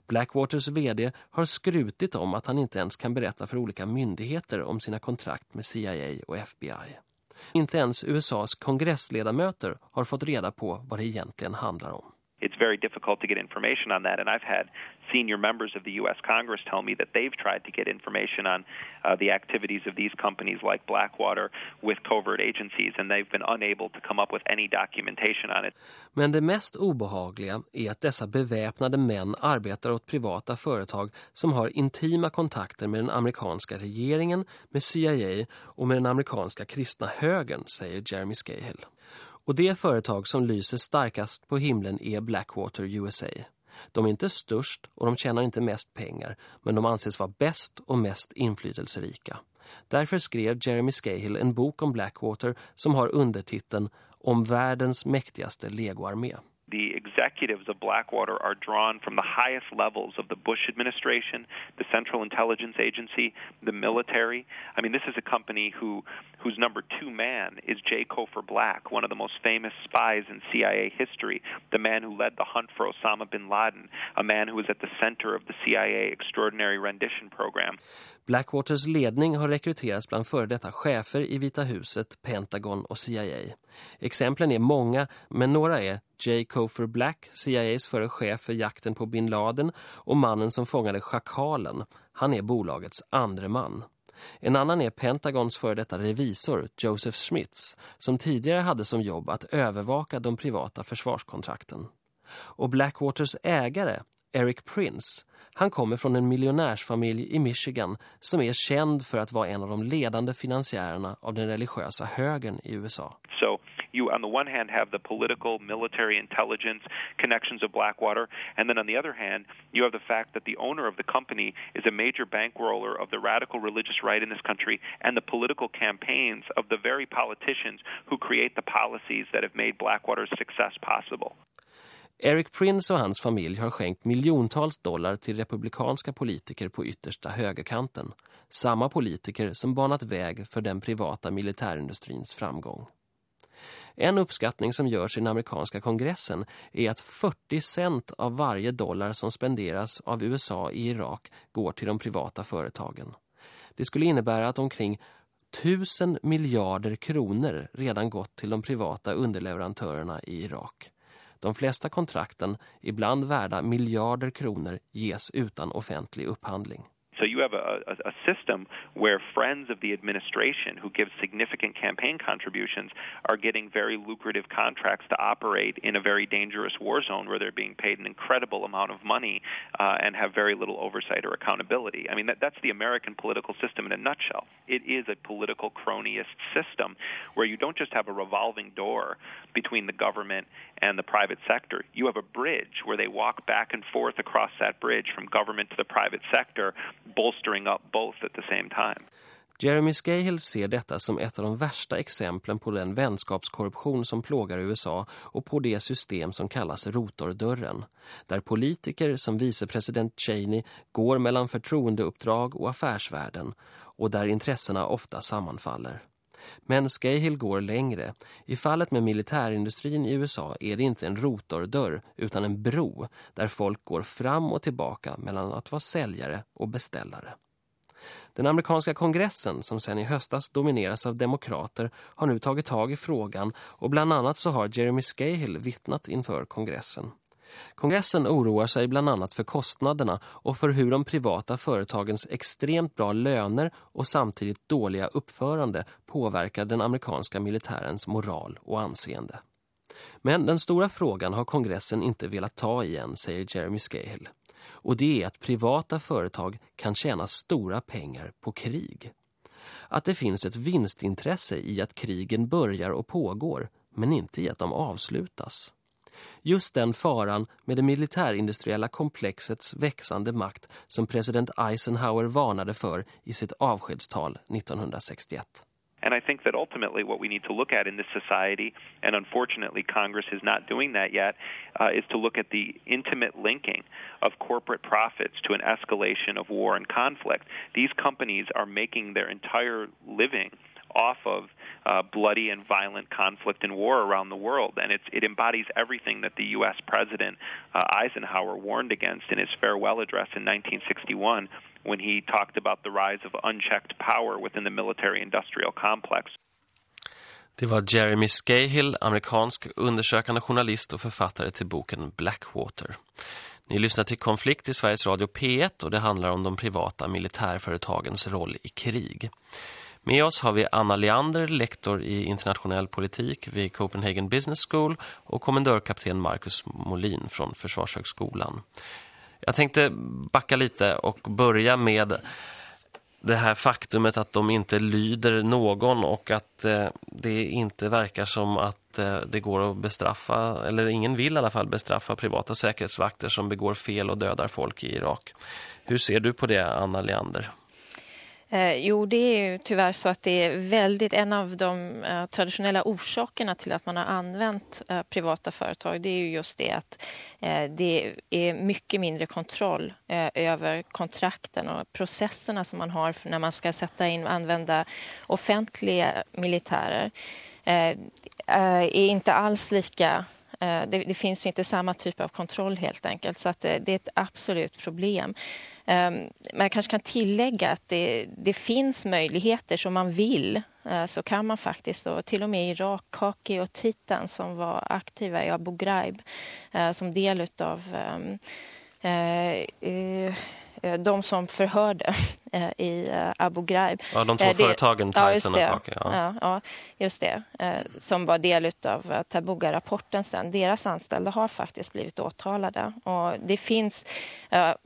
Blackwaters vd har skrutit om att han inte ens kan berätta för olika myndigheter om sina kontrakt med CIA och FBI. Inte ens USAs kongressledamöter har fått reda på vad det egentligen handlar om. It's very difficult to get information on that, and I've had senior members of the U.S. Congress tell me that they've tried to get information on uh, the activities of these companies like Blackwater with covert agencies, and they've been unable to come up with any documentation on it. Men det mest obehagliga är att dessa beväpnade män arbetar åt privata företag som har intima kontakter med den amerikanska regeringen, med CIA och med den amerikanska kristna högern, säger Jeremy Scahill. Och det företag som lyser starkast på himlen är Blackwater USA. De är inte störst och de tjänar inte mest pengar, men de anses vara bäst och mest inflytelserika. Därför skrev Jeremy Scahill en bok om Blackwater som har undertiteln Om världens mäktigaste legoarmé. The executives of Blackwater are drawn from the highest levels of the Bush administration, the Central Intelligence Agency, the military. I mean, this is a company who whose number two man is J. Kofor Black, one of the most famous spies in CIA history, the man who led the hunt for Osama bin Laden, a man who was at the center of the CIA Extraordinary Rendition Program. Blackwaters ledning har rekryterats bland före detta chefer i Vita huset, Pentagon och CIA. Exemplen är många, men några är J. Cofer Black, CIAs före chef för jakten på bin Laden och mannen som fångade schakalen. Han är bolagets andre man. En annan är Pentagons före detta revisor, Joseph Schmitz, som tidigare hade som jobb att övervaka de privata försvarskontrakten. Och Blackwaters ägare, Eric Prince, han kommer från en miljonärsfamilj i Michigan som är känd för att vara en av de ledande finansiärerna av den religiösa högern i USA. So you, on the one hand, have the political, military intelligence connections of Blackwater, and then on the other hand, you have the fact that the owner of the company is a major bankroller of the radical religious right in this country and the political campaigns of the very politicians who create the policies that have made Blackwater's success possible. Eric Prince och hans familj har skänkt miljontals dollar till republikanska politiker på yttersta högerkanten. Samma politiker som banat väg för den privata militärindustrins framgång. En uppskattning som görs i den amerikanska kongressen är att 40 cent av varje dollar som spenderas av USA i Irak går till de privata företagen. Det skulle innebära att omkring 1000 miljarder kronor redan gått till de privata underleverantörerna i Irak. De flesta kontrakten, ibland värda miljarder kronor, ges utan offentlig upphandling. So you have a, a, a, system where friends of the administration who give significant campaign contributions are getting very lucrative contracts to operate in a very dangerous war zone where they're being paid an incredible amount of money uh, and have very little oversight or accountability. I mean, that, that's the American political system in a nutshell. It is a political cronyist system where you don't just have a revolving door between the government and the private sector. You have a bridge where they walk back and forth across that bridge from government to the private sector bolstering up both at the same time. Jeremy Scahill ser detta som ett av de värsta exemplen på den vänskapskorruption som plågar USA och på det system som kallas rotordörren, där politiker som vicepresident Cheney går mellan förtroendeuppdrag och affärsvärlden och där intressena ofta sammanfaller. Men Scahill går längre. I fallet med militärindustrin i USA är det inte en rotordörr utan en bro där folk går fram och tillbaka mellan att vara säljare och beställare. Den amerikanska kongressen, som sedan i höstas domineras av demokrater, har nu tagit tag i frågan och bland annat så har Jeremy Scahill vittnat inför kongressen. Kongressen oroar sig bland annat för kostnaderna och för hur de privata företagens extremt bra löner och samtidigt dåliga uppförande påverkar den amerikanska militärens moral och anseende. Men den stora frågan har kongressen inte velat ta igen, säger Jeremy Scahill. Och det är att privata företag kan tjäna stora pengar på krig. Att det finns ett vinstintresse i att krigen börjar och pågår, men inte i att de avslutas. Just den faran med det militärindustriella komplexets växande makt som president Eisenhower varnade för i sitt avskedstal 1961. And I think that ultimately what we need to look at in this society, and unfortunately Congress is not doing that yet, uh, is to look at the intimate linking of corporate profits to an escalation of war and conflict. These companies are making their entire living off of uh, bloody and violent conflict and war around the world. And it's, it embodies everything that the U.S. President uh, Eisenhower warned against in his farewell address in 1961 when he talked about the rise of unchecked power within the military-industrial complex. Det var Jeremy Scahill, amerikansk undersökande journalist och författare till boken Blackwater. Ni lyssnar till Konflikt i Sveriges Radio P1 och det handlar om de privata militärföretagens roll i krig. Med oss har vi Anna Leander, lektor i internationell politik vid Copenhagen Business School och kommendörkapten Marcus Molin från Försvarshögskolan. Jag tänkte backa lite och börja med det här faktumet att de inte lyder någon och att eh, det inte verkar som att eh, det går att bestraffa, eller ingen vill i alla fall bestraffa privata säkerhetsvakter som begår fel och dödar folk i Irak. Hur ser du på det, Anna Leander? Eh, jo, det är ju tyvärr så att det är väldigt en av de eh, traditionella orsakerna till att man har använt eh, privata företag. Det är ju just det att eh, det är mycket mindre kontroll eh, över kontrakten och processerna som man har när man ska sätta in och använda offentliga militärer. Eh, eh, är inte alls lika eh, det, det, finns inte samma typ av kontroll helt enkelt så att det, det är ett absolut problem. Man men jag kanske kan tillägga att det, det finns möjligheter som man vill. Eh, så kan man faktiskt, och till och med Irak, Kaki och Titan som var aktiva i Abu Ghraib eh, som del av de som förhörde eh, i eh, Abu Ghraib. Ja, de två det, företagen, ja, just det. och ja. ja. Ja, just det. Som var del av Tabuga-rapporten sen. Deras anställda har faktiskt blivit åtalade. Och det finns,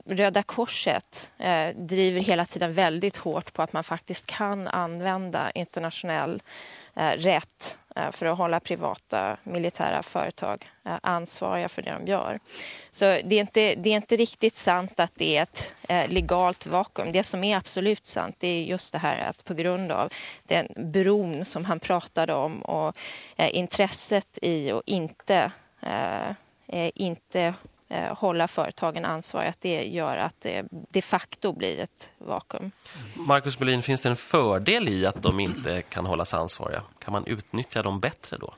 Röda Korset driver hela tiden väldigt hårt på att man faktiskt kan använda internationell rätt Eh, Eh, för att hålla privata militära företag eh, ansvariga för det de gör. Så det är inte, det är inte riktigt sant att det är ett eh, legalt vakuum. Det som är absolut sant det är just det här att på grund av den bron som han pratade om och intresset i att inte, inte hålla företagen ansvariga, att det gör att det de facto blir ett vakuum. Marcus Berlin, finns det en fördel i att de inte kan hållas ansvariga? Kan man utnyttja dem bättre då?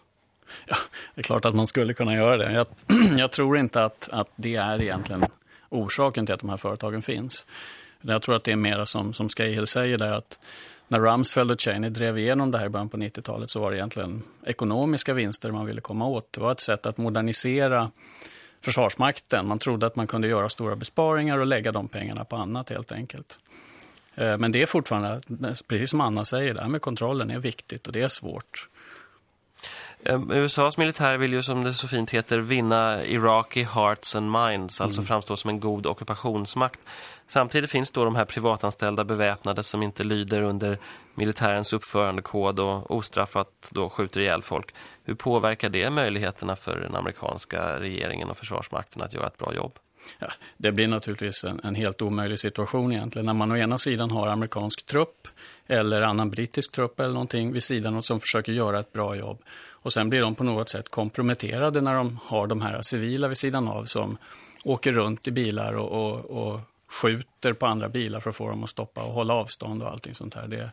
Ja, det är klart att man skulle kunna göra det. Jag, jag tror inte att, att det är egentligen orsaken till att de här företagen finns. Jag tror att det är mer som, som Scahill säger där att när Rumsfeld och Cheney drev igenom det här i början på 90-talet så var det egentligen ekonomiska vinster man ville komma åt. Det var ett sätt att modernisera Försvarsmakten. Man trodde att man kunde göra stora besparingar och lägga de pengarna på annat helt enkelt. Eh, men det är fortfarande, precis som Anna säger, det här med kontrollen är viktigt och det är svårt. Ehm, USAs militär vill ju som det så fint heter vinna Iraqi hearts and minds, alltså mm. framstå som en god ockupationsmakt. Samtidigt finns då de här privatanställda beväpnade som inte lyder under militärens uppförandekod och ostraffat då skjuter ihjäl folk. Hur påverkar det möjligheterna för den amerikanska regeringen och försvarsmakten att göra ett bra jobb? Ja, det blir naturligtvis en, en, helt omöjlig situation egentligen. När man å ena sidan har amerikansk trupp eller annan brittisk trupp eller någonting vid sidan som försöker göra ett bra jobb. Och sen blir de på något sätt komprometterade när de har de här civila vid sidan av som åker runt i bilar och, och, och skjuter på andra bilar för att få dem att stoppa och hålla avstånd och allting sånt här. Det,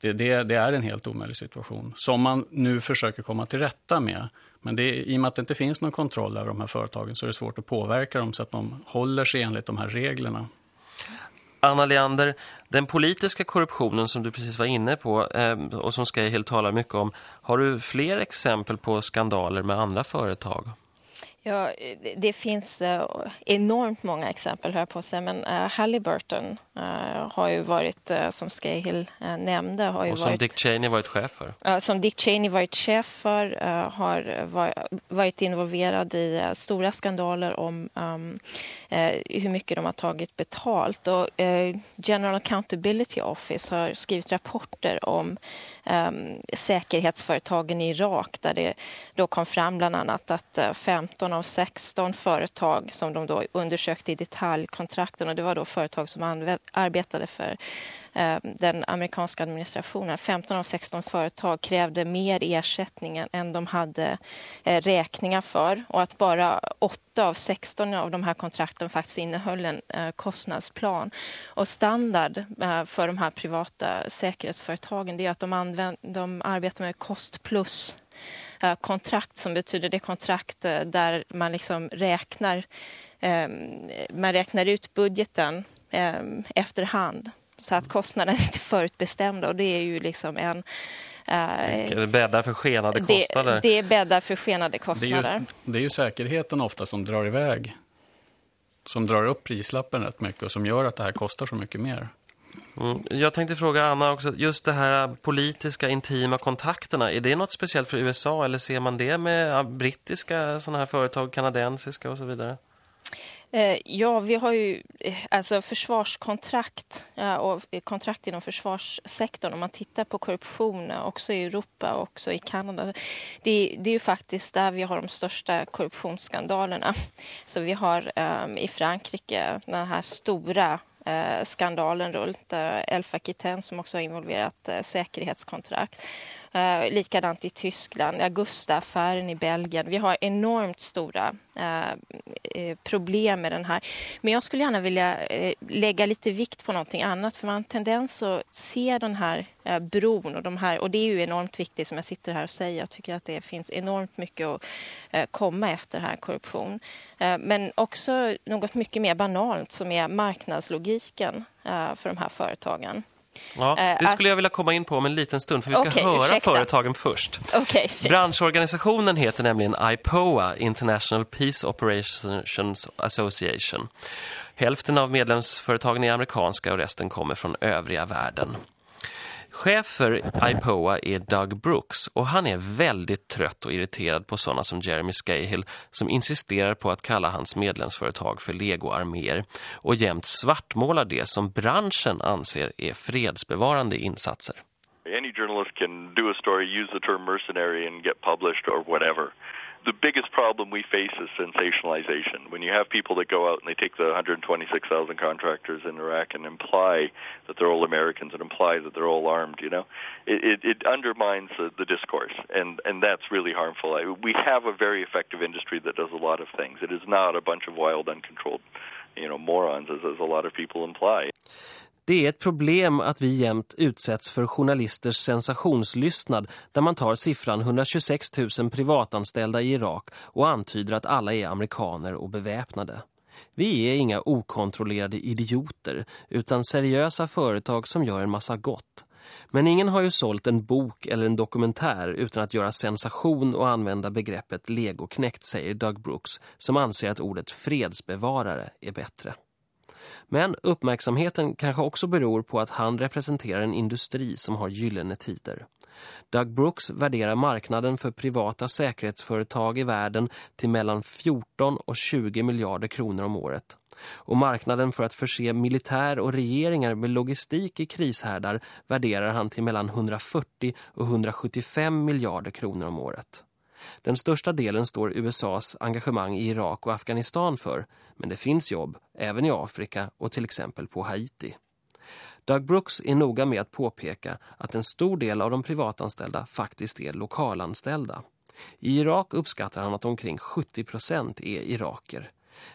det, det, det är en helt omöjlig situation som man nu försöker komma till rätta med. Men det, i och med att det inte finns någon kontroll över de här företagen så är det svårt att påverka dem så att de håller sig enligt de här reglerna. Anna Leander, den politiska korruptionen som du precis var inne på ehm, och som Skyhill talar mycket om, har du fler exempel på skandaler med andra företag? Ja, det finns uh, enormt många exempel här på sig, men uh, Halliburton uh, har ju varit, som Scahill nämnde, har ju Och som varit, Dick Cheney varit chef för? som Dick Cheney varit chef för, har varit involverad i stora skandaler om um, hur mycket de har tagit betalt. Och General Accountability Office har skrivit rapporter om Ehm, säkerhetsföretagen i Irak där det då kom fram bland annat att eh, 15 av 16 företag som de då undersökte i detaljkontrakten och det var då företag som arbetade för Ehm, den amerikanska administrationen. 15 av 16 företag krävde mer ersättning än de hade eh, räkningar för och att bara 8 av 16 av de här kontrakten faktiskt innehöll en eh, kostnadsplan. Och standard eh, för de här privata säkerhetsföretagen det är att de, använder, de arbetar med kost plus kontrakt som betyder det kontrakt där man liksom räknar, ehm, man räknar ut budgeten ehm, efterhand så att kostnaden är inte förutbestämda och det är ju liksom en det eh, bäddar för skenade kostnader. Det, det bäddar för skenade kostnader. Det är, ju, det är ju säkerheten ofta som drar iväg. Som drar upp prislappen rätt mycket och som gör att det här kostar så mycket mer. Mm. Jag tänkte fråga Anna också, just det här politiska intima kontakterna, är det något speciellt för USA eller ser man det med brittiska sådana här företag, kanadensiska och så vidare? Eh, ja, vi har ju eh, alltså försvarskontrakt och eh, kontrakt inom försvarssektorn. Om man tittar på korruption också i Europa och också i Kanada. Det, det är ju faktiskt där vi har de största korruptionsskandalerna. Så vi har um, i Frankrike den här stora skandalen runt eh, Elfa Kitten som också har involverat säkerhetskontrakt. Eh, likadant i Tyskland, Augusta-affären i Belgien. Vi har enormt stora eh, eh, problem med den här. Men jag skulle gärna vilja eh, lägga lite vikt på någonting annat för man har en tendens att se den här eh, bron och de här och det är ju enormt viktigt som jag sitter här och säger. Jag tycker att det finns enormt mycket att eh, komma efter här korruption. Eh, men också något mycket mer banalt som är marknadslogiken eh, för de här företagen. Ja, eh, det skulle jag vilja komma in på om en liten stund för vi ska okay, höra ursäkta. företagen först. Okay, Branschorganisationen heter nämligen IPOA, International Peace Operations Association. Hälften av medlemsföretagen är amerikanska och resten kommer från övriga världen. Chef för IPOA är Doug Brooks och han är väldigt trött och irriterad på sådana som Jeremy Scahill som insisterar på att kalla hans medlemsföretag för legoarméer och jämt svartmålar det som branschen anser är fredsbevarande insatser. Any journalist can do a story, use the term mercenary and get published or whatever. The biggest problem we face is sensationalization. When you have people that go out and they take the 126,000 contractors in Iraq and imply that they're all Americans and imply that they're all armed, you know, it, it, it undermines the, the discourse, and, and that's really harmful. I, We have a very effective industry that does a lot of things. It is not a bunch of wild, uncontrolled, you know, morons, as, as a lot of people imply. Det är ett problem att vi jämt utsätts för journalisters sensationslystnad där man tar siffran 126 000 privatanställda i Irak och antyder att alla är amerikaner och beväpnade. Vi är inga okontrollerade idioter utan seriösa företag som gör en massa gott. Men ingen har ju sålt en bok eller en dokumentär utan att göra sensation och använda begreppet legoknäckt, säger Doug Brooks, som anser att ordet fredsbevarare är bättre. Men uppmärksamheten kanske också beror på att han representerar en industri som har gyllene tider. Doug Brooks värderar marknaden för privata säkerhetsföretag i världen till mellan 14 och 20 miljarder kronor om året. Och marknaden för att förse militär och regeringar med logistik i krishärdar värderar han till mellan 140 och 175 miljarder kronor om året. Den största delen står USAs engagemang i Irak och Afghanistan för, men det finns jobb även i Afrika och till exempel på Haiti. Doug Brooks är noga med att påpeka att en stor del av de privatanställda faktiskt är lokalanställda. I Irak uppskattar han att omkring 70 procent är iraker.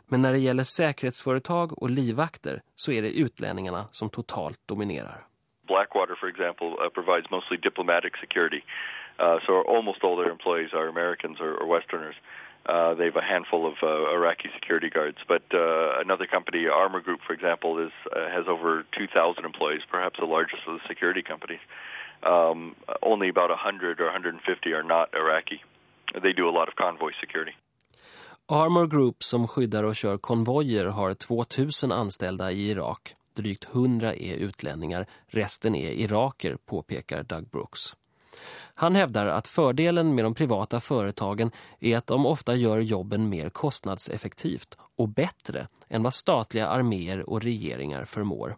Men när det gäller säkerhetsföretag och livvakter så är det utlänningarna som totalt dominerar. Blackwater, for example, uh, provides mostly diplomatic security. Uh, so almost all their employees are Americans or, or Westerners. Uh, they have a handful of uh, Iraqi security guards, but uh, another company, Armor Group, for example, is uh, has over 2,000 employees, perhaps the largest of the security companies. Um, only about 100 or 150 are not Iraqi. They do a lot of convoy security. Armor Group som skyddar och kör konvojer har 2000 anställda i Irak. Drygt 100 är utlänningar, resten är iraker, påpekar Doug Brooks. Han hävdar att fördelen med de privata företagen är att de ofta gör jobben mer kostnadseffektivt och bättre än vad statliga arméer och regeringar förmår.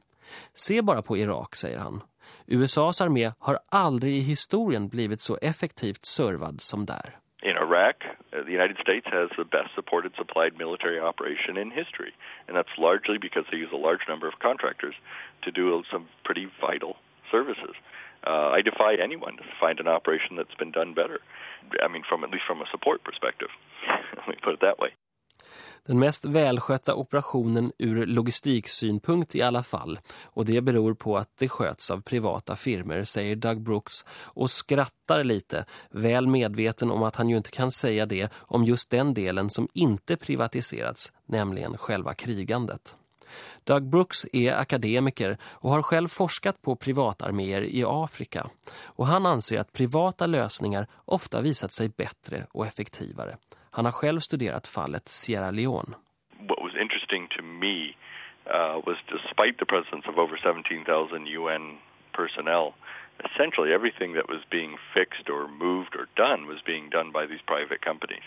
Se bara på Irak, säger han. USAs armé har aldrig i historien blivit så effektivt servad som där. In Iraq, uh, the United States has the best supported supplied military operation in history, and that's largely because they use a large number of contractors to do some pretty vital services. Uh, I defy anyone to find an operation that's been done better. I mean, from at least from a support perspective. Let me put it that way. Den mest välskötta operationen ur logistiksynpunkt i alla fall. Och det beror på att det sköts av privata firmer, säger Doug Brooks. Och skrattar lite, väl medveten om att han ju inte kan säga det om just den delen som inte privatiserats, nämligen själva krigandet. Doug Brooks är akademiker och har själv forskat på privatarméer i Afrika. Och han anser att privata lösningar ofta visat sig bättre och effektivare. Han har själv studerat fallet Sierra Leone. What was interesting to me uh, was despite the presence of over 17,000 UN personnel, essentially everything that was being fixed or moved or done was being done by these private companies.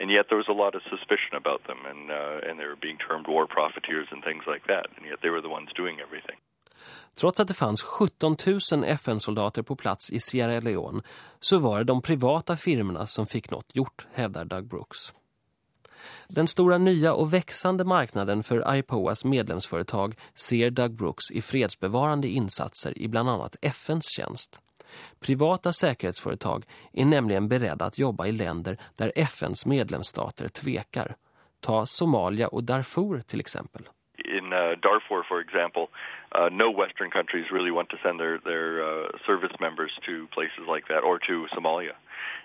And yet there was a lot of suspicion about them and, uh, and they were being termed war profiteers and things like that. And yet they were the ones doing everything. Trots att det fanns 17 000 FN-soldater på plats i Sierra Leone så var det de privata firmorna som fick något gjort, hävdar Doug Brooks. Den stora nya och växande marknaden för IPOAs medlemsföretag ser Doug Brooks i fredsbevarande insatser i bland annat FNs tjänst. Privata säkerhetsföretag är nämligen beredda att jobba i länder där FNs medlemsstater tvekar. Ta Somalia och Darfur till exempel. In uh, Darfur, for example, uh, no Western countries really want to send their, their uh, service members to places like that or to Somalia.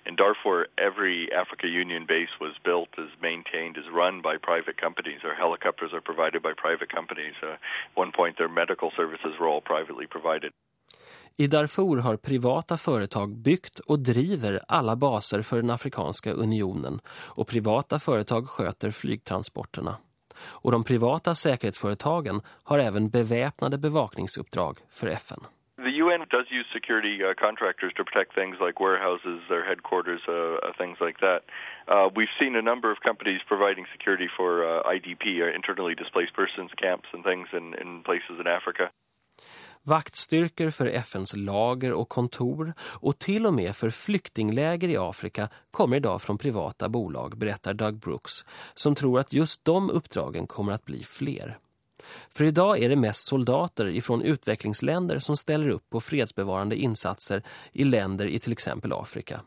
In Darfur, every Africa Union base was built, is maintained, is run by private companies. Our helicopters are provided by private companies. Uh, at one point, their medical services were all privately provided. I Darfur har privata företag byggt och driver alla baser för den Afrikanska unionen och privata företag sköter flygtransporterna. Och de privata säkerhetsföretagen har även beväpnade bevakningsuppdrag för FN. UN does use security uh, contractors to protect things like warehouses, their headquarters, uh, uh, things like that. Uh, we've seen a number of companies providing security for uh, IDP, uh, internally displaced persons camps and things in, in places in Africa. Vaktstyrkor för FNs lager och kontor och till och med för flyktingläger i Afrika kommer idag från privata bolag, berättar Doug Brooks, som tror att just de uppdragen kommer att bli fler. För idag är det mest soldater ifrån utvecklingsländer som ställer upp på fredsbevarande insatser i länder i till exempel Afrika.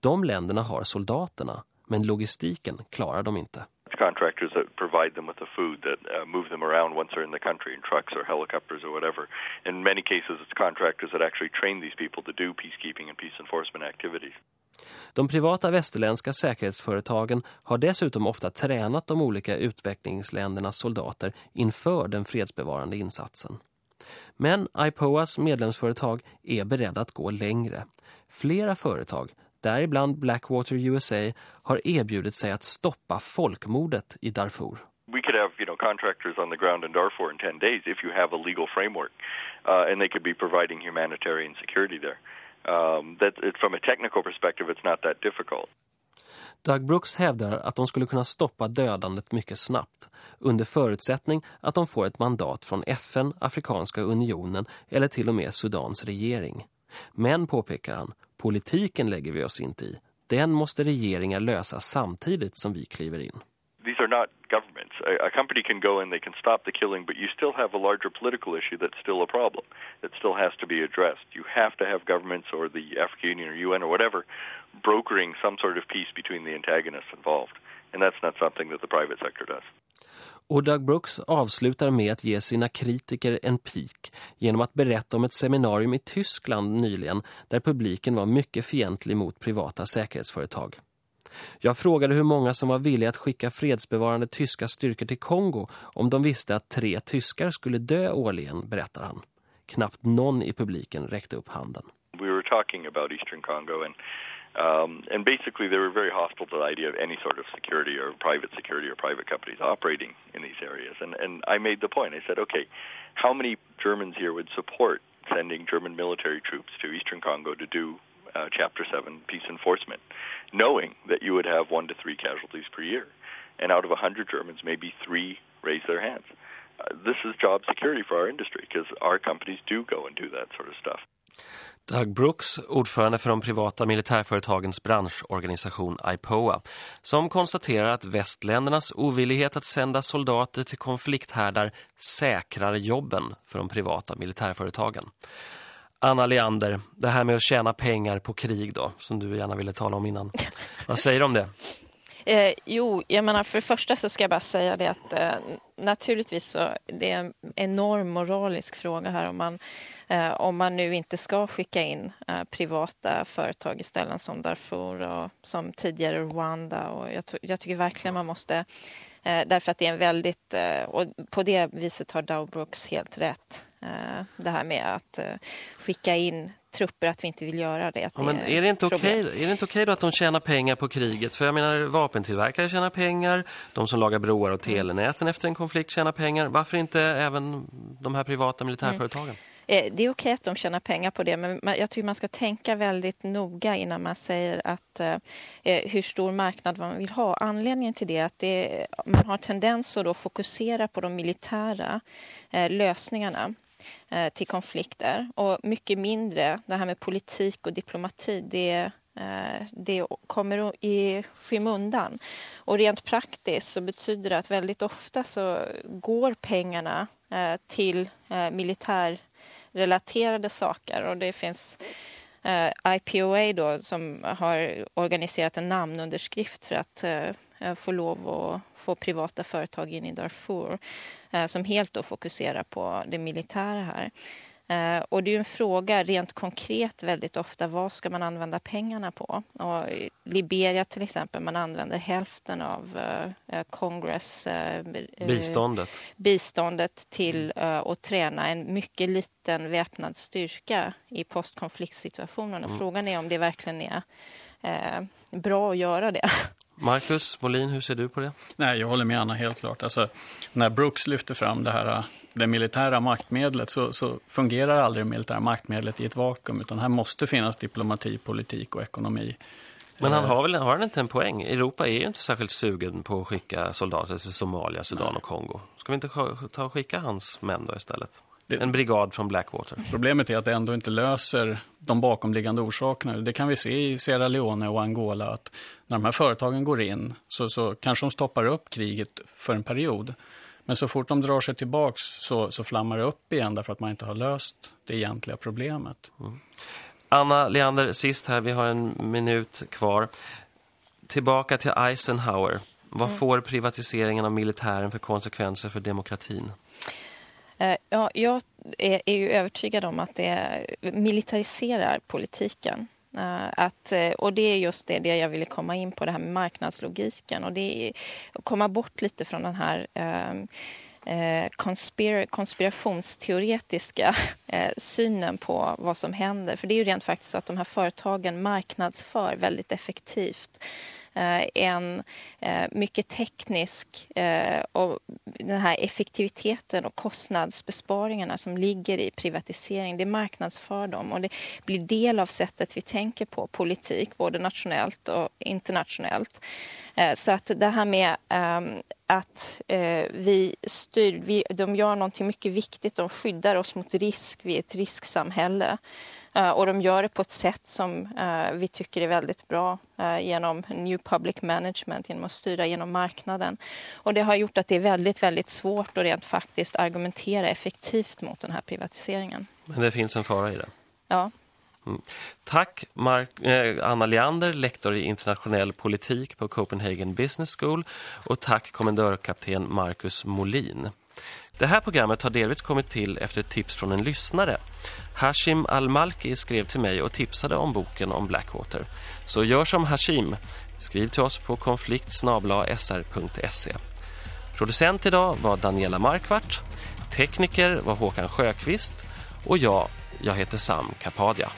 De länderna har soldaterna, men logistiken klarar de inte. Contractors that provide them with the food that uh, move them around once they're in the country in trucks or helicopters or whatever. In many cases, it's contractors that actually train these people to do peacekeeping and peace enforcement activities. De privata västerländska säkerhetsföretagen har dessutom ofta tränat de olika utvecklingsländernas soldater inför den fredsbevarande insatsen. Men IPOAs medlemsföretag är beredda att gå längre. Flera företag, däribland Blackwater USA, har erbjudit sig att stoppa folkmordet i Darfur. We could have, you know, contractors on the ground in Darfur in 10 days if you have a legal framework, uh, and they could be providing humanitarian security there. Um, that, from a technical perspective, it's not that difficult. Doug Brooks hävdar att de skulle kunna stoppa dödandet mycket snabbt under förutsättning att de får ett mandat från FN, Afrikanska unionen eller till och med Sudans regering. Men, påpekar han, politiken lägger vi oss inte i. Den måste regeringar lösa samtidigt som vi kliver in. These are not. A, a company can go in, they can stop the killing, but you still have a larger political issue that's still a problem, that still has to be addressed. You have to have governments or the African Union or UN or whatever brokering some sort of peace between the antagonists involved. And that's not something that the private sector does. Och Doug Brooks avslutar med att ge sina kritiker en pik genom att berätta om ett seminarium i Tyskland nyligen där publiken var mycket fientlig mot privata säkerhetsföretag. Jag frågade hur många som var villiga att skicka fredsbevarande tyska styrkor till Kongo om de visste att tre tyskar skulle dö årligen, berättar han. Knappt någon i publiken räckte upp handen. We were talking about Eastern Congo and Um, and basically, they were very hostile to the idea of any sort of security or private security or private companies operating in these areas. And, and I made the point. I said, okay, how many Germans here would support sending German military troops to eastern Congo to do uh, Chapter 7 peace enforcement, knowing that you would have one to three casualties per year? And out of 100 Germans, maybe three raise their hands. Uh, this is job security for our industry because our companies do go and do that sort of stuff. Doug Brooks, ordförande för de privata militärföretagens branschorganisation IPOA, som konstaterar att västländernas ovillighet att sända soldater till konflikthärdar säkrar jobben för de privata militärföretagen. Anna Leander, det här med att tjäna pengar på krig då, som du gärna ville tala om innan. Vad säger du om det? Eh, jo, jag menar för det första så ska jag bara säga det att eh, naturligtvis så det är en enorm moralisk fråga här om man Eh, om man nu inte ska skicka in eh, privata företag istället som Darfur och som tidigare Rwanda. Och jag, jag tycker verkligen man måste eh, därför att det är en väldigt, och på det viset har Dow Brooks helt rätt. Det här med att skicka in trupper att vi inte vill göra det. Ja, men är det inte okej okay, är det inte okej då att de tjänar pengar på kriget? För jag menar vapentillverkare tjänar pengar, de som lagar broar och telenäten efter en konflikt tjänar pengar. Varför inte även de här privata militärföretagen? Mm. Eh, det är okej att de tjänar pengar på det men jag tycker man ska tänka väldigt noga innan man säger att eh, eh, hur stor marknad man vill ha. Anledningen till det är att det, man har tendens att då fokusera på de militära lösningarna till konflikter och mycket mindre det här med politik och diplomati det, det kommer i skymundan. Och rent praktiskt så betyder det att väldigt ofta så går pengarna till militär relaterade saker och det finns eh, IPOA då som har organiserat en namnunderskrift för att eh, få lov att få privata företag in i Darfur eh, som helt då fokuserar på det militära här. Eh, och det är en fråga rent konkret väldigt ofta, vad ska man använda pengarna på? Och I Liberia till exempel, man använder hälften av uh, Congress uh, biståndet. biståndet till uh, att träna en mycket liten väpnad styrka i postkonfliktsituationen. Och mm. Frågan är om det verkligen är bra att göra det. Marcus Molin, hur ser du på det? Nej, jag håller med Anna helt klart. Alltså, när Brooks lyfter fram det här det militära maktmedlet så, så, fungerar aldrig det militära maktmedlet i ett vakuum utan här måste finnas diplomati, politik och ekonomi. Men han eh. har väl har han inte en poäng? Europa är ju inte särskilt sugen på att skicka soldater till Somalia, Sudan Nej. och Kongo. Ska vi inte ta och skicka hans män då istället? Det, en brigad från Blackwater. Problemet är att det ändå inte löser de bakomliggande orsakerna. Det kan vi se i Sierra Leone och Angola att när de här företagen går in så, så kanske de stoppar upp kriget för en period. Men så fort de drar sig tillbaks så, så flammar det upp igen därför att man inte har löst det egentliga problemet. Mm. Anna Leander, sist här, vi har en minut kvar. Tillbaka till Eisenhower. Vad mm. får privatiseringen av militären för konsekvenser för demokratin? Eh, ja, jag är, är ju övertygad om att det militariserar politiken. Eh, att, eh, och det är just det, det jag ville komma in på, det här med marknadslogiken. Och det är att komma bort lite från den här ehm, eh, konspir konspirationsteoretiska eh, synen på vad som händer. För det är ju rent faktiskt så att de här företagen marknadsför väldigt effektivt Eh, en eh, mycket teknisk eh, och den här effektiviteten och kostnadsbesparingarna som ligger i privatisering, det marknadsför dem och det blir del av sättet vi tänker på politik, både nationellt och internationellt. Så att det här med ehm, att vi styr, vi, de gör någonting mycket viktigt, de skyddar oss mot risk, vi är ett risksamhälle. Eh, och de gör det på ett sätt som eh, vi tycker är väldigt bra eh, genom New Public Management, genom att styra genom marknaden. Och det har gjort att det är väldigt, väldigt svårt att rent faktiskt argumentera effektivt mot den här privatiseringen. Men det finns en fara i det? Ja. Mm. Tack Mark, eh, Anna Leander, lektor i internationell politik på Copenhagen Business School och tack kommendörkapten Marcus Molin. Det här programmet har delvis kommit till efter ett tips från en lyssnare. Hashim Al-Malki skrev till mig och tipsade om boken om Blackwater. Så gör som Hashim. Skriv till oss på konfliktsnabla.sr.se. Producent idag var Daniela Markvart. Tekniker var Håkan Sjöqvist. Och jag, jag heter Sam Kapadia.